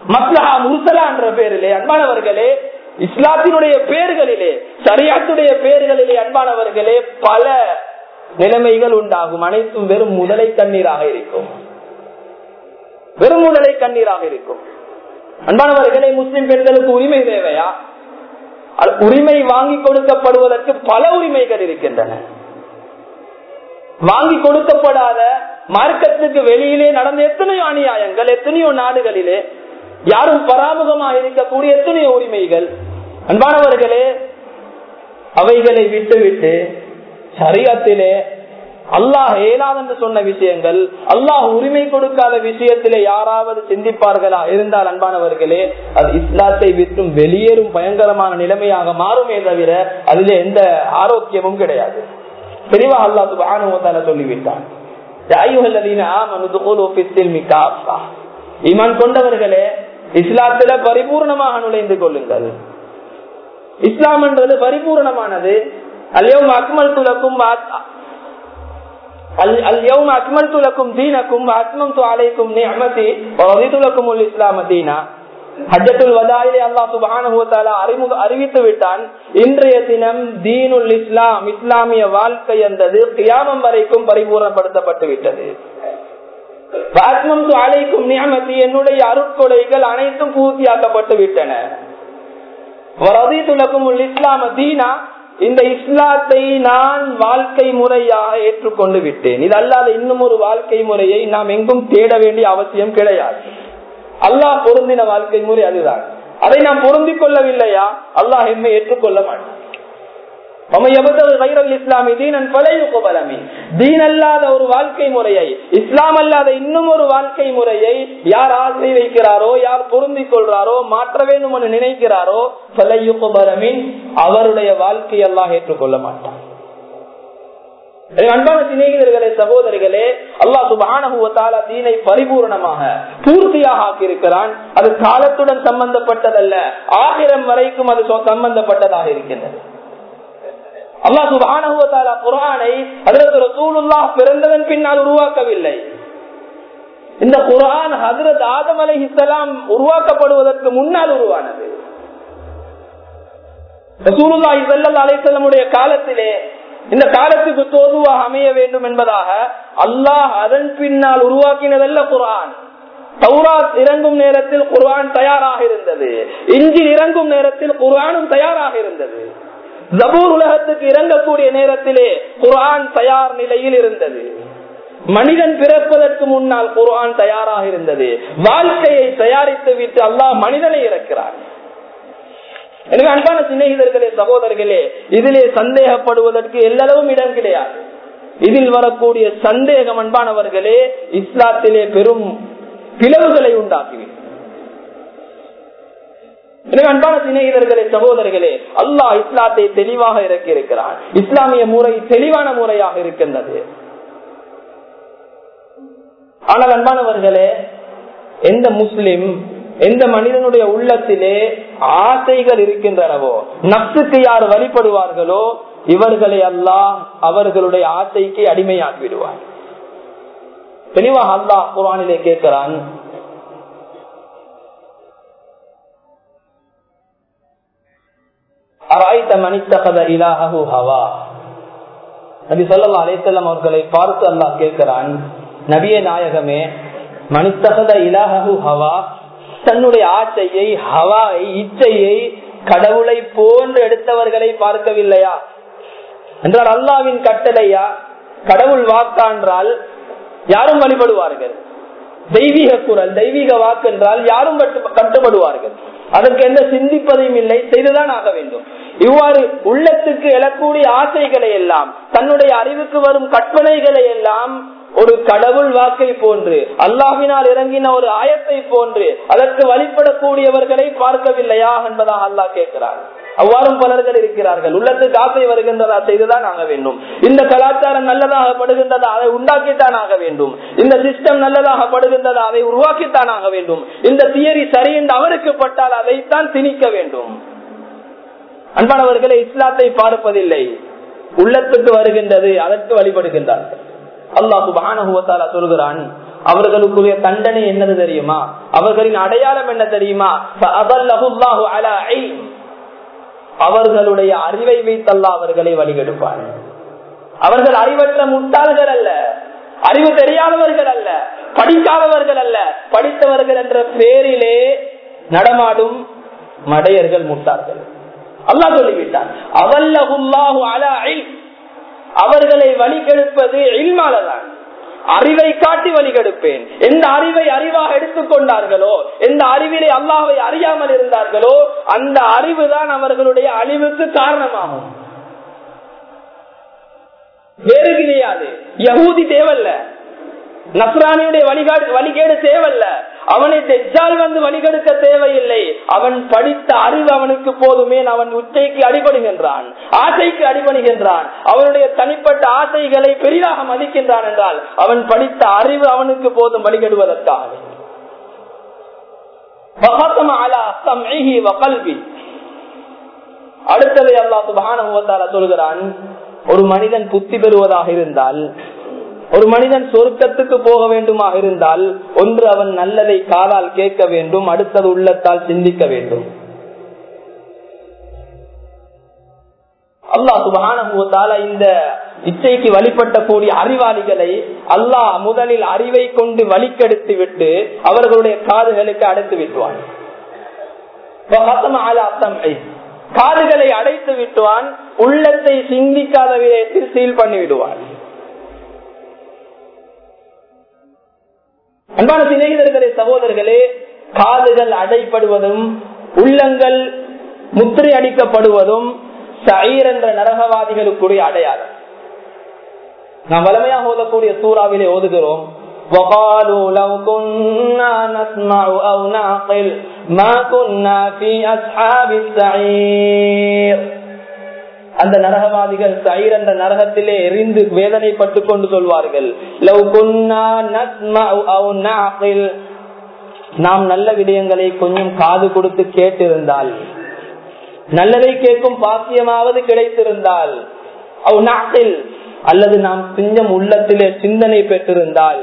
மஸ்லஹா முர்சலா என்ற பெயரிலே அன்பானவர்களே இஸ்லாத்தினுடைய பெயர்களிலே சரியாத்துடைய பெயர்களிலே அன்பானவர்களே பல நிலைமைகள் உண்டாகும். அனைத்தும் வெறும் முதலை கண்ணீராக இருக்கும். வெறும் முதலை கண்ணீராக இருக்கும். அன்பானவர்களே முஸ்லிம் பெண்களுக்கு உரிமை தேவையா? உரிமை வாங்கி கொடுக்கப்படுவதற்கு பல உரிமைகள் இருக்கின்றன. வாங்கி கொடுக்கப்படாத மார்க்கத்துக்கு வெளியிலே நடந்த எத்தனையோ அநியாயங்கள் எத்தனையோ நாடுகளிலே யாரும் பராமுகமாக இருக்கக்கூடிய எத்தனையோ உரிமைகள். அன்பானவர்களே அவைகளை விட்டுவிட்டு சரீரத்திலே அல்லாஹ் ஏலாது என்று சொன்ன விஷயங்கள் அல்லாஹ் உரிமை கொடுக்காத விஷயத்திலே யாராவது சிந்திப்பார்களா? இருந்தால் அன்பானவர்களே அது இஸ்லாத்தை விட்டும் வெளியேறும் பயங்கரமான நிலைமையாக மாறுமே தவிர அதிலே எந்த ஆரோக்கியமும் கிடையாது. தெளிவா அல்லா சுபானுவத்தால சொல்லிவிட்டார் கொண்டவர்களே இஸ்லாத்துல பரிபூர்ணமாக நுழைந்து கொள்ளுங்கள். இஸ்லாம் என்றது பரிபூர்ணமானது. அல்யோம் அக்மல் துலக்கும் அல்யோம் அக்மல் துலக்கும் தீனக்கும் ஆத்மம் துவாலைக்கும் நியமதி துலக்கும் இஸ்லாம தீனா. ஹஜத்துல் வதாயிலே அல்லா சுபான அறிமுக அறிவித்து விட்டான். இன்றைய தினம் தீனுல் இஸ்லாம் இஸ்லாமிய வாழ்க்கை என்றது கியாமம் வரைக்கும் பரிபூர்ணப்படுத்தப்பட்டு விட்டது அழைக்கும் நியமத்தி என்னுடைய அருட்கொடைகள் அனைத்தும் பூர்த்தியாக்கப்பட்டு விட்டன இஸ்லாம தீனா இந்த இஸ்லாத்தை நான் வாழ்க்கை முறையாக ஏற்றுக்கொண்டு விட்டேன். இது அல்லாத இன்னும் ஒரு வாழ்க்கை முறையை நாம் எங்கும் தேட வேண்டிய அவசியம் கிடையாது. அல்லாஹ் பொருந்தின வாழ்க்கை முறை அதுதான். அதை நாம் பொருந்திக் கொள்ளவில்லையா? அல்லாஹ் எம்மை ஏற்றுக்கொள்ள மாட்டான். அல்லாத ஒரு வாழ்க்கை முறையை இஸ்லாம் அல்லாத இன்னும் ஒரு வாழ்க்கை முறையை யார் ஆசை வைக்கிறாரோ யார் பொருந்திக் கொள்றாரோ மாற்ற வேண்டும் என்று நினைக்கிறாரோ அவருடைய வாழ்க்கை எல்லாம் ஏற்றுக்கொள்ள மாட்டான். அன்பான சிநேகிதர்களே சகோதரிகளே அல்லா சுபானுவத்தால தீனை பரிபூர்ணமாக பூர்த்தியாக ஆக்கியிருக்கிறான். அது காலத்துடன் சம்பந்தப்பட்டதல்ல. ஆயிரம் வரைக்கும் அது சம்பந்தப்பட்டதாக இருக்கின்றது. அல்லா சுபானுவத்தால குரானை அதற்கு ரசூலுல்லா பிறந்ததன் பின்னால் உருவாக்கவில்லை. இந்த குரான் ஹசரத் ஆதம் அலை இஸ்லாம் உருவாக்கப்படுவதற்கு முன்னால் உருவானது. ரசூலுல்லா இசல்லா அலைஹி காலத்திலே இந்த காலத்துக்கு தோதுவாக அமைய வேண்டும் என்பதாக அல்லாஹ் அதன் பின்னால் உருவாக்கினதல்ல குரான் தௌராத் இறங்கும் நேரத்தில் குர்ஆன் தயாராக இருந்தது. இஞ்சில் இறங்கும் நேரத்தில் குர்ஆனும் தயாராக இருந்தது. ஜபூர் உலகத்துக்கு இறங்கக்கூடிய நேரத்திலே குர்ஆன் தயார் நிலையில் இருந்தது. மனிதன் பிறப்பதற்கு முன்னால் குர்ஆன் தயாராக இருந்தது. வாழ்க்கையை தயாரித்து விட்டு அல்லாஹ் மனிதனை இறக்கிறார் எனவே அன்பான சிநேகிதர்களே சகோதரர்களே இதிலே சந்தேகப்படுவதற்கு எல்லளவும் இடம் கிடையாது. இதில் வரக்கூடிய சந்தேகம் அன்பானவர்களே இஸ்லாத்திலே பெரும் பிளவுகளை உண்டாக்குவேன் எனவே அன்பான சிநேகிதர்களே சகோதரர்களே அல்லாஹ் இஸ்லாத்தை தெளிவாக இறக்கி இருக்கிறான். இஸ்லாமிய முறை தெளிவான முறையாக இருக்கின்றது. ஆனால் அன்பானவர்களே எந்த முஸ்லிம் எந்த மனிதனுடைய உள்ளத்திலே ஆசைகள் இருக்கின்றனவோ நப்சுக்கு யார் வழிபடுவார்களோ இவர்களை அல்லாஹ் அவர்களுடைய ஆசைக்கு அடிமையாகி விடுவார் தெளிவாக அல்லாஹ் குரானிலே கேட்கிறான் நபி சொல்லா அவர்களை பார்த்து அல்லாஹ் கேட்கிறான் நபிய நாயகமே மனித்தகத இலாஹு ஹவா? தன்னுடைய ஆசையை ஹவாயை இச்சையை கடவுளை போன்று எடுத்தவர்களை பார்க்கவில்லையா? என்றால் அல்லாவின் கட்டளையா? கடவுள் வாக்கான்றால் யாரும் வழிபடுவார்கள். தெய்வீக குரல் தெய்வீக வாக்கு என்றால் யாரும் கட்டுப்படுவார்கள். அதற்கு எந்த சிந்திப்பதையும் இல்லை செய்துதான் ஆக வேண்டும். இவ்வாறு உள்ளத்துக்கு எழக்கூடிய ஆசைகளை எல்லாம் தன்னுடைய அறிவுக்கு வரும் கற்பனைகளை எல்லாம் ஒரு கடவுள் வாக்கை போன்று அல்லாஹினால் இறங்கின ஒரு ஆயத்தை போன்று அதற்கு வழிபடக்கூடியவர்களை பார்க்கவில்லையா என்பதாக அல்லாஹ் கேட்கிறார் அவ்வாறும் பலர்கள் இருக்கிறார்கள். உள்ளத்துக்கு ஆசை வருகின்றதா செய்துதான் ஆக வேண்டும். இந்த கலாச்சாரம் நல்லதாக படுகின்றதா அதை உண்டாக்கித்தான் ஆக வேண்டும். இந்த சிஸ்டம் நல்லதாக படுகின்றதா அதை உருவாக்கித்தான் ஆக வேண்டும். இந்த தியரி சரி என்று அவருக்கு பட்டால் அதைத்தான் திணிக்க வேண்டும். அன்பானவர்களை இஸ்லாத்தை பார்ப்பதில்லை. உள்ளத்துக்கு வருகின்றது அதற்கு வழிபடுகின்றார்கள். அல்லாஹ் சொல்கிறான் அவர்களுக்குரிய தண்டனை என்னது தெரியுமா? அவர்களின் அடையாளம் என்ன தெரியுமா? அவர்களுடைய அறிவை வைத்தல்லா அவர்களை வழிகெடுப்பார் அவர்கள் அறிவற்ற முட்டாள்கள் அல்ல அறிவு தெரியாதவர்கள் அல்ல படிக்காதவர்கள் அல்ல படித்தவர்கள் என்ற பேரிலே நடமாடும் மடையர்கள் முட்டார்கள் அல்லாஹ் சொல்லிவிட்டார் அவல்லஹுல்லாஹு அலா அவர்களை வழிகெடுப்பது இல்மாலதான். அறிவை காட்டி வழிகெடுப்பேன். எந்த அறிவை அறிவாக எடுத்துக்கொண்டார்களோ எந்த அறிவிலே அல்லாவை அறியாமல் இருந்தார்களோ அந்த அறிவு தான் அவர்களுடைய அழிவுக்கு காரணமாகும். வேறு கிடையாது யகூதி தேவல்ல நஸ்ரானியுடைய வழிகாடு வழிகேடு தேவல்ல அவனை தெஜால் வந்து வழிகெடுக்க தேவையில்லை. அவன் படித்த அறிவு அவனுக்கு போதுமே அவன் உச்சைக்கு அடிபடுகின்றான் ஆசைக்கு அடிபடுகின்றான் அவனுடைய தனிப்பட்ட ஆசைகளை பெரிதாக மதிக்கின்றான் என்றால் அவன் படித்த அறிவு அவனுக்கு போதும் வழிகெடுவதற்காக. அடுத்ததை அல்லா சுபான சொல்கிறான் ஒரு மனிதன் புத்தி பெறுவதாக இருந்தால் ஒரு மனிதன் சொருக்கத்துக்கு போக வேண்டுமா இருந்தால் ஒன்று அவன் நல்லதை காதால் கேட்க வேண்டும் அடுத்தது உள்ளத்தால் சிந்திக்க வேண்டும். அல்லாஹ் சுபான இந்த இச்சைக்கு வழிபட்டக்கூடிய அறிவாளிகளை அல்லாஹ் முதலில் அறிவை கொண்டு வழிக்கெடுத்து விட்டு அவர்களுடைய காதுகளுக்கு அடைத்து விட்டுவான் காதுகளை அடைத்து விட்டுவான் உள்ளத்தை சிந்திக்காத விதத்தில் சீல் பண்ணி விடுவான் அன்பான சிநேகிதர்களே சகோதரர்களே காதுகள் அடைப்படுவதும் உள்ளங்கள் முத்திரை அடிக்கப்படுவதும் சயீர் என்ற நரகவாதிகளுக்குரிய அடையாளம் நாம் வளமையாக ஓதக்கூடிய சூறாவிலே ஓதுகிறோம் وقالوا لو كنا نسمع أو نعقل ما كنا في أصحاب السعير அந்த நரகவாதிகள் சைர் அந்த நரகத்திலே எரிந்து வேதனைப்பட்டு கொண்டு சொல்வார்கள். நாம் நல்ல விடயங்களை கொஞ்சம் காது கொடுத்து கேட்டிருந்தால் நல்லதை கேட்கும் பாக்கியமாவது கிடைத்திருந்தால் அவ் அல்லது நாம் சிஞ்சம் உள்ளத்திலே சிந்தனை பெற்றிருந்தால்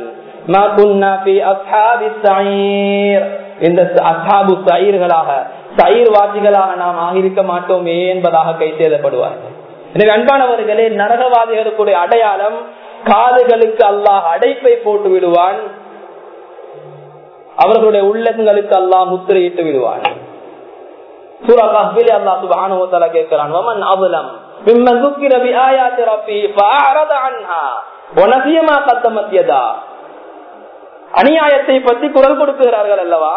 இந்த அசாபு சயிர்களாக தயிர்வாதிகளாக நாம் ஆகிருக்க மாட்டோமே என்பதாக கைசேதப்படுவார்கள் எனவே அன்பானவர்களே நரகவாதிகளுடைய அடையாளம் காதுகளுக்கு அல்லாஹ் அடைப்பை போட்டு விடுவான் அவர்களுடைய உள்ளங்களுக்கு அல்லாஹ் முத்திரையிட்டு விடுவான். சூறாஹிலே அல்லாஹ் அவலம் மிம்மன் துக்கிர பி ஆயாத்தி அநியாயத்தை பற்றி குரல் கொடுக்கிறார்கள் அல்லவா?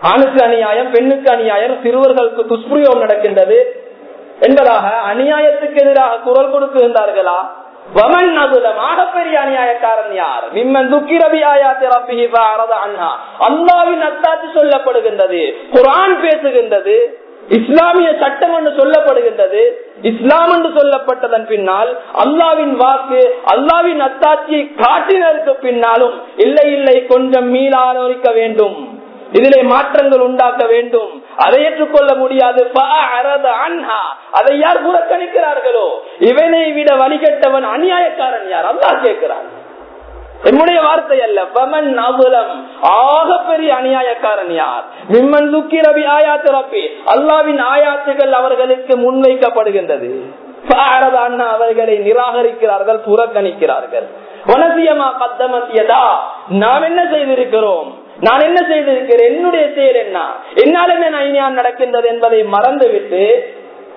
ஆணுக்கு அநியாயம் பெண்ணுக்கு அநியாயம் சிறுவர்களுக்கு துஷ்பிரயோகம் நடக்கின்றது என்பதாக அநியாயத்துக்கு எதிராக குரல் கொடுக்கின்றார்களா? வமன் அதுலமாக பெரிய அநியாயக்காரன் யார்? மிம்மன் துக்கிரவி அண்ணா அல்லாவின் அத்தாத்து சொல்லப்படுகின்றது குரான் பேசுகின்றது இஸ்லாமிய சட்டம் என்று சொல்லப்படுகின்றது. இஸ்லாம் என்று சொல்லப்பட்டதன் பின்னால் அல்லாவின் வாக்கு அல்லாவின் அத்தாட்சியை காட்டினருக்கு பின்னாலும் இல்லை இல்லை கொஞ்சம் மீளாலோசிக்க வேண்டும். இதிலே மாற்றங்கள் உண்டாக்க வேண்டும். அதை ஏற்றுக்கொள்ள முடியாது. அதை யார் புறக்கணிக்கிறார்களோ? இவனை விட வழிகட்டவன் அநியாயக்காரன் யார்? அல்லா கேட்கிறான். என்னுடைய வார்த்தை அல்ல. பமன் அவுலம். ஆக பெரிய அநியாயக்காரன் யார்? விம்மன் துக்கி ரவி ஆயாத்து ரப்பி. அல்லாவின் ஆயாத்துகள் அவர்களுக்கு முன்வைக்கப்படுகின்றது. அண்ணா அவர்களை நிராகரிக்கிறார்கள் புறக்கணிக்கிறார்கள். வனசியமா கத்தமத்தியதா நாம் என்ன செய்திருக்கிறோம்? நான் என்ன செய்திருக்கிறேன்? என்னுடைய செயல் என்ன? என்னால் என்ன அநியாயம் நடக்கின்றது என்பதை மறந்துவிட்டு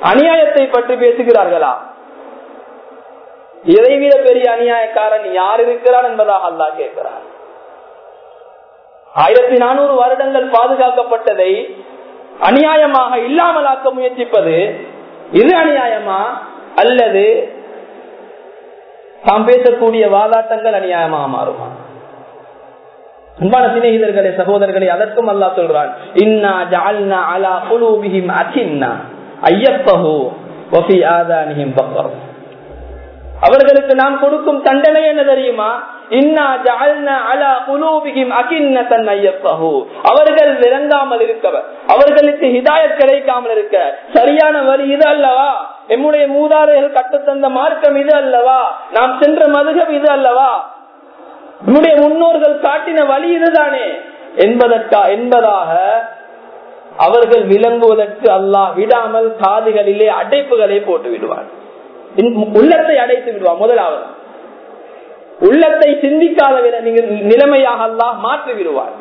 அநியாயத்தை பற்றி பேசுகிறார்களா? இதைவிட பெரிய அநியாயக்காரன் யார் இருக்கிறார் என்பதாக அல்லா கேட்கிறார் ஆயிரத்தி நானூறு வருடங்கள் பாதுகாக்கப்பட்டதை அநியாயமாக இல்லாமலாக்க முயற்சிப்பது இது அநியாயமா? அல்லது தாம் பேசக்கூடிய வாதாட்டங்கள் அநியாயமாக மாறுமா? அன்பான சிநேகிதர்களே சகோதரர்களே அதற்கும் அல்லா சொல்றான் இன்னா ஜால்னா அலா குலூபிஹிம் அகின்னா ஐயப்பஹு வஃபி ஆதானிஹிம் பக்கர் அவர்களுக்கு நாம் கொடுக்கும் தண்டனை என்ன தெரியுமா? அலா அவர்கள் விளங்காமல் இருக்கவர் அவர்களுக்கு ஹிதாயத் கிடைக்காமல் இருக்க சரியான வழி இது அல்லவா? எம்முடைய மூதாதைகள் கட்டுத்தந்த மார்க்கம் இது அல்லவா? நாம் சென்ற மதுகம் இது அல்லவா? நம்முடைய முன்னோர்கள் காட்டின வழி இதுதானே. என்பதற்கா என்பதாக அவர்கள் விளங்குவதற்கு அல்லாஹ் விடாமல் காதுகளிலே அடைப்புகளை போட்டு விடுவார் உள்ளத்தை அடைத்து விடுவார் முதலாவது. உள்ளத்தை சிந்திக்காத நிலைமையாக அல்லாஹ் மாற்றி விடுவார்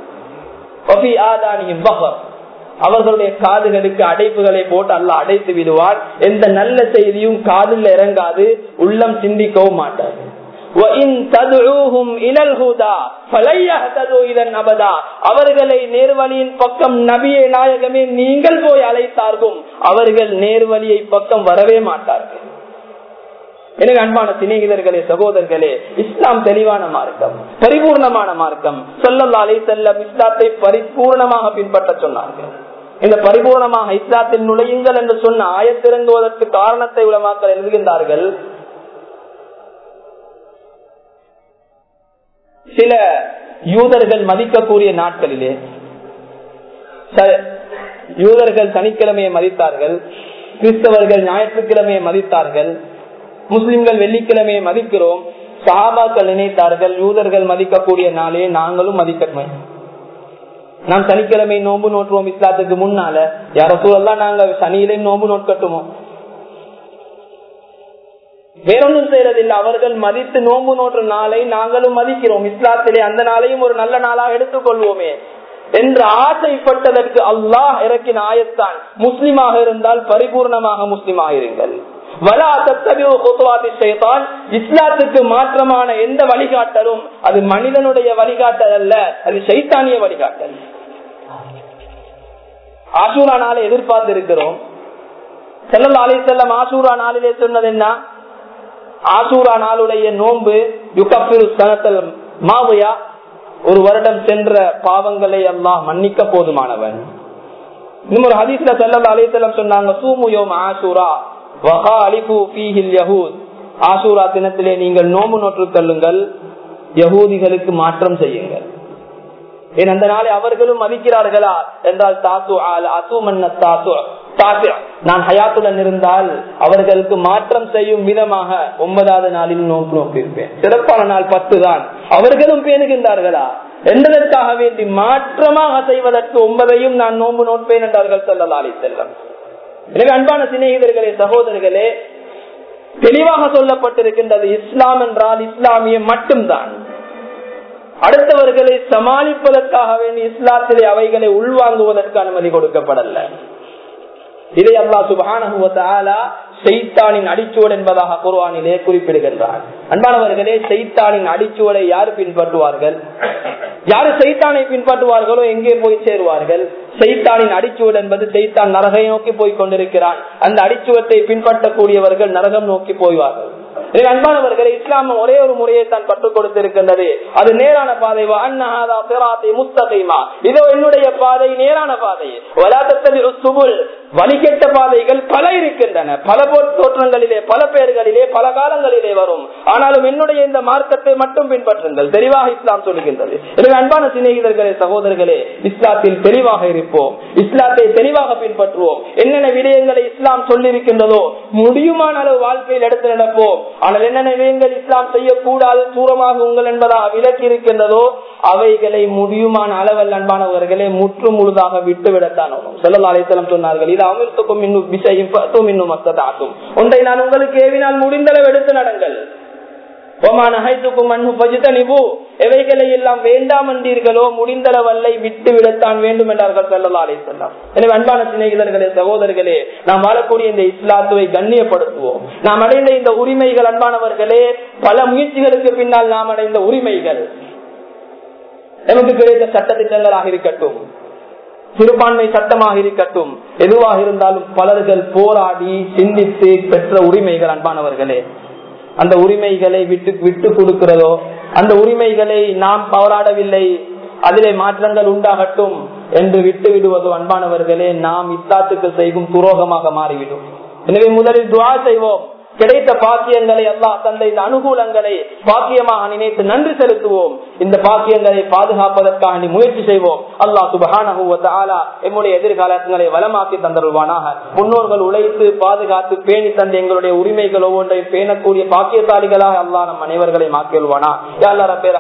அவர்களுடைய காதுகளுக்கு அடைப்புகளை போட்டு அல்லாஹ் அடைத்து விடுவார் எந்த நல்ல செய்தியும் காதில் இறங்காது உள்ளம் சிந்திக்கவும் மாட்டார். அவர்களை நேர்வழியின் பக்கம் நபியை நாயகமே நீங்கள் போய் அழைத்தார்கும் அவர்கள் நேர்வழியை பக்கம் வரவே மாட்டார்கள். எனவே அன்பான சிநேகிதர்களே சகோதரர்களே இஸ்லாம் தெளிவான மார்க்கம் பரிபூர்ணமான மார்க்கம். சொல்லல்லாலே செல்லம் இஸ்லாத்தை பரிபூர்ணமாக பின்பற்ற சொன்னார்கள். இந்த பரிபூர்ணமாக இஸ்லாத்தில் நுழையுங்கள் என்று சொன்ன ஆயத்திறங்குவதற்கு காரணத்தை உலமாக்கள் எழுதுகின்றார்கள். சில யூதர்கள் மதிக்கக்கூடிய நாட்களிலே யூதர்கள் சனிக்கிழமையை மதித்தார்கள் கிறிஸ்தவர்கள் ஞாயிற்றுக்கிழமையை மதித்தார்கள் முஸ்லிம்கள் வெள்ளிக்கிழமையை மதிக்கிறோம் சஹாபாக்கள் நினைத்தார்கள் யூதர்கள் மதிக்கக்கூடிய நாளே நாங்களும் மதிக்கமே நாம் சனிக்கிழமை நோன்பு நோட்டுவோம் இஸ்லாத்துக்கு முன்னால யாரோ சூழல்லாம் நாங்க சனியிலே நோன்பு நோட்கட்டுமோ வேறொன்றும் செய்யறதில்லை அவர்கள் மதித்து நோம்பு நோற்ற நாளை நாங்களும் மதிக்கிறோம். இஸ்லாத்திலே அந்த நாளையும் ஒரு நல்ல நாளாக எடுத்துக்கொள்வோமே என்று ஆசைப்பட்டதற்கு அல்லாஹ் இறக்கின் ஆயத்தான். முஸ்லிமாக இருந்தால் பரிபூர்ணமாக முஸ்லிமாக இருங்கள். இஸ்லாத்துக்கு மாற்றமான எந்த வழிகாட்டலும் அது மனிதனுடைய வழிகாட்டல் அல்ல அது சைத்தானிய வழிகாட்டல். ஆசூரா நாளை எதிர்பார்த்து இருக்கிறோம் செல்லல் அலை செல்லம் ஆசூரா நாளிலே சொன்னது என்ன? ஆசூரா நாளுடைய நோன்பு யுகப்பில் சனத்தல் மாவையா ஒரு வருடம் சென்ற பாவங்களை எல்லாம் மன்னிக்க போதுமானவன். இன்னும் ஹதீஸ்ல செல்லல் அலைத்தலம் சொன்னாங்க சூமுயோம் ஆசூரா ஆசூரா தினத்திலே நீங்கள் நோம்பு நோற்று கொள்ளுங்கள் யகூதிகளுக்கு மாற்றம் செய்யுங்கள். ஏன் அந்த நாளை அவர்களும் மதிக்கிறார்களா? என்றால் தாசு அசுமன்ன தாசு நான் ஹயாத்துடன் இருந்தால் அவர்களுக்கு மாற்றம் செய்யும் விதமாக ஒன்பதாவது நாளில் நோக்கு நோக்கியிருப்பேன். சிறப்பான நாள் பத்து தான். அவர்களும் பேணுகின்றார்களா? என்பதற்காக வேண்டி மாற்றமாக செய்வதற்கு ஒன்பதையும் நான் நோன்பு நோட்பேன் என்றார்கள் சொல்லலாளி செல்லம் எனவே அன்பான சிநேகிதர்களே சகோதரர்களே தெளிவாக சொல்லப்பட்டிருக்கின்றது இஸ்லாம் என்றால் இஸ்லாமிய மட்டும்தான். அடுத்தவர்களை சமாளிப்பதற்காக வேண்டி இஸ்லாத்திலே அவைகளை உள்வாங்குவதற்கு அனுமதி கொடுக்கப்படல. இதை அல்லா சுபான செய்தானின் அடிச்சுவடு என்பதாக குருவானிலே குறிப்பிடுகின்றார் அன்பானவர்களே செய்தானின் அடிச்சுவடை யாரு பின்பற்றுவார்கள்? யாரு செய்தானை பின்பற்றுவார்களோ எங்கே போய் சேருவார்கள்? செய்தானின் அடிச்சுவடு என்பது செய்தான் நரகை நோக்கி போய் கொண்டிருக்கிறான். அந்த அடிச்சுவத்தை பின்பற்றக்கூடியவர்கள் நரகம் நோக்கி போய்வார்கள். அன்பானவர்களை இஸ்லாமம் ஒரே ஒரு முறையை தான் கற்றுக் கொடுத்திருக்கின்றது. அது நேரான பாதை. முஸ்தகைமா. இதோ என்னுடைய பாதை நேரான பாதை. சுபுல். வழிகெட்ட பாதைகள் பல இருக்கின்றன. பல தோற்றங்களிலே பல பெயர்களிலே பல காலங்களிலே வரும். ஆனாலும் என்னுடைய இந்த மார்க்கத்தை மட்டும் பின்பற்றுங்கள். தெளிவாக இஸ்லாம் சொல்லுகின்றது எனவே அன்பான சிநேகிதர்களே சகோதரர்களே இஸ்லாத்தில் தெளிவாக இருப்போம். இஸ்லாத்தை தெளிவாக பின்பற்றுவோம். என்னென்ன விடயங்களை இஸ்லாம் சொல்லியிருக்கின்றதோ முடியுமான அளவு வாழ்க்கையில் எடுத்து நடப்போம். ஆனால் என்னென்ன விடயங்கள் இஸ்லாம் செய்யக்கூடாது தூரமாக உங்கள் என்பதாக விலக்கி இருக்கின்றதோ அவைகளை முடியுமான அளவல் அன்பானவர்களே முற்று முழுதாக விட்டுவிடத்தான் செல்லல் சொன்னார்கள் அமிர்த்துக்கும் இன்னும் விஷயம் பத்தும் இன்னும் ஒன்றை நான் உங்களுக்கு ஏவினால் முடிந்தளவு எடுத்து நடங்கள். எவைகளை எல்லாம் வேண்டாம் என்றீர்களோ முடிந்தளவல்லை விட்டு விடத்தான் வேண்டும் என்றார்கள் அலை செல்லாம் எனவே அன்பான சிநேகிதர்களே சகோதரர்களே நாம் வாழக்கூடிய இந்த இஸ்லாத்துவை கண்ணியப்படுத்துவோம். நாம் அடைந்த இந்த உரிமைகள் அன்பானவர்களே பல முயற்சிகளுக்கு பின்னால் நாம் அடைந்த உரிமைகள். நமக்கு கிடைத்த சட்ட திட்டங்களாக இருக்கட்டும். சிறுபான்மை சட்டமாக இருக்கட்டும் எதுவாக இருந்தாலும் பலர்கள் போராடி சிந்தித்து பெற்ற உரிமைகள் அன்பானவர்களே. அந்த உரிமைகளை விட்டு விட்டு கொடுக்கிறதோ அந்த உரிமைகளை நாம் போராடவில்லை அதிலே மாற்றங்கள் உண்டாகட்டும் என்று விட்டு விடுவதோ அன்பானவர்களே நாம் இத்தாத்துக்கு செய்யும் துரோகமாக மாறிவிடும். எனவே முதலில் துவா செய்வோம். கிடைத்த பாக்கியங்களை அல்லா தந்த இந்த அனுகூலங்களை பாக்கியமாக நினைத்து நன்றி செலுத்துவோம். இந்த பாக்கியங்களை பாதுகாப்பதற்காக முயற்சி செய்வோம். அல்லா சுபகான எம்முடைய எதிர்காலங்களை வளமாக்கி தந்தருவானாக முன்னோர்கள் உழைத்து பாதுகாத்து பேணி தந்த எங்களுடைய உரிமைகள் ஒவ்வொன்றையும் பேணக்கூடிய பாக்கியசாலிகளாக அல்லா நம் அனைவர்களை மாக்கிடுவானா யாழ்லா ரப்பே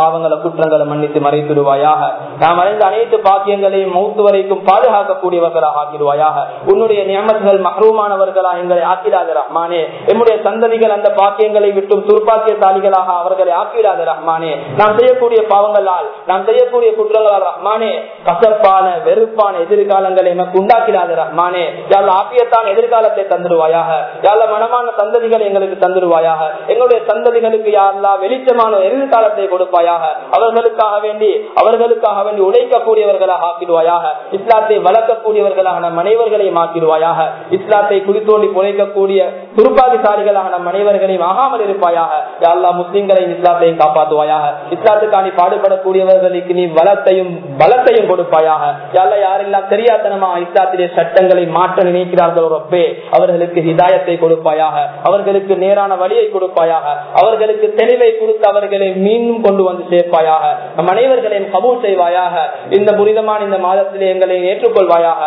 பாவங்களை குற்றங்களை மன்னித்து மறைத்துடுவாயாக. நாம் அறிந்த அனைத்து பாக்கியங்களையும் மௌத்து வரைக்கும் பாதுகாக்கக்கூடியவர்களாக ஆக்கிடுவாயாக. உன்னுடைய நியமத்துகள் மகரூமானவர்களாக எங்களை ஆக்கிடாத ரஹ்மானே. எம்முடைய சந்ததிகள் அந்த பாக்கியங்களை விட்டும் துர்பாக்கியசாலிகளாக அவர்களை ஆக்கிடாத ரஹ்மானே. நாம் செய்யக்கூடிய பாவங்களால் நாம் செய்யக்கூடிய குற்றங்களால் ரஹ்மானே கசப்பான வெறுப்பான எதிர்காலங்களை எமக்கு உண்டாக்கிடாத ரஹ்மானே. யாழ் ஆப்பியத்தான் எதிர்காலத்தை தந்துடுவாயாக. யாழ மனமான சந்ததிகளை எங்களுக்கு தந்துடுவாயாக. எங்களுடைய சந்ததிகளுக்கு யாரெல்லாம் வெளிச்சமான எதிர்காலத்தை கொடுப்பாயாக. அவர்களுக்காக வேண்டி அவர்களுக்காக வேண்டி உழைக்கக்கூடியவர்களாக ஆக்கிடுவாயாக. இஸ்லாத்தை வளர்க்கக்கூடியவர்களாக நம் அனைவர்களையும் ஆக்கிடுவாயாக. இஸ்லாத்தை குறித்தோண்டி உழைக்கக்கூடிய துருப்பா பாக்கியசாலிகளாக நம் அனைவர்களையும் ஆகாமல் இருப்பாயாக. எல்லா முஸ்லிம்களையும் இஸ்லாத்தையும் காப்பாற்றுவாயாக. இஸ்லாத்துக்காண்டி பாடுபடக்கூடியவர்களுக்கு நீ வளத்தையும் பலத்தையும் கொடுப்பாயாக. எல்லா யாரெல்லாம் தெரியாதனமா இஸ்லாத்திலே சட்டங்களை மாற்ற நினைக்கிறார்களோ ரொப்பே அவர்களுக்கு ஹிதாயத்தை கொடுப்பாயாக. அவர்களுக்கு நேரான வழியை கொடுப்பாயாக. அவர்களுக்கு தெளிவை கொடுத்து அவர்களை மீண்டும் கொண்டு வந்து சேர்ப்பாயாக. நம் அனைவர்களையும் கபூல் செய்வாயாக. இந்த புனிதமான இந்த மாதத்திலே எங்களை ஏற்றுக்கொள்வாயாக.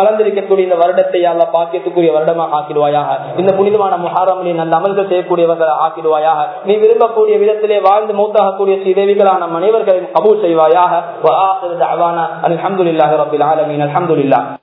மலர்ந்திருக்கக்கூடிய இந்த வருடத்தை அல்ல பாக்கியத்துக்குரிய வருடமாக ஆக்கிடுவாயாக. இந்த புனிதமான முகாரமிலே நல்ல அமல்கள் செய்யக்கூடியவர்கள் ஆக்கிடுவாயாக. நீ விரும்பக்கூடிய விதத்திலே வாழ்ந்து மூத்தாகக்கூடிய சீதேவிகளான மனைவர்களையும் கபூல் செய்வாயாக. அலமதுல்லாஹி ரபில் ஆலமீன். அலமதுல்லா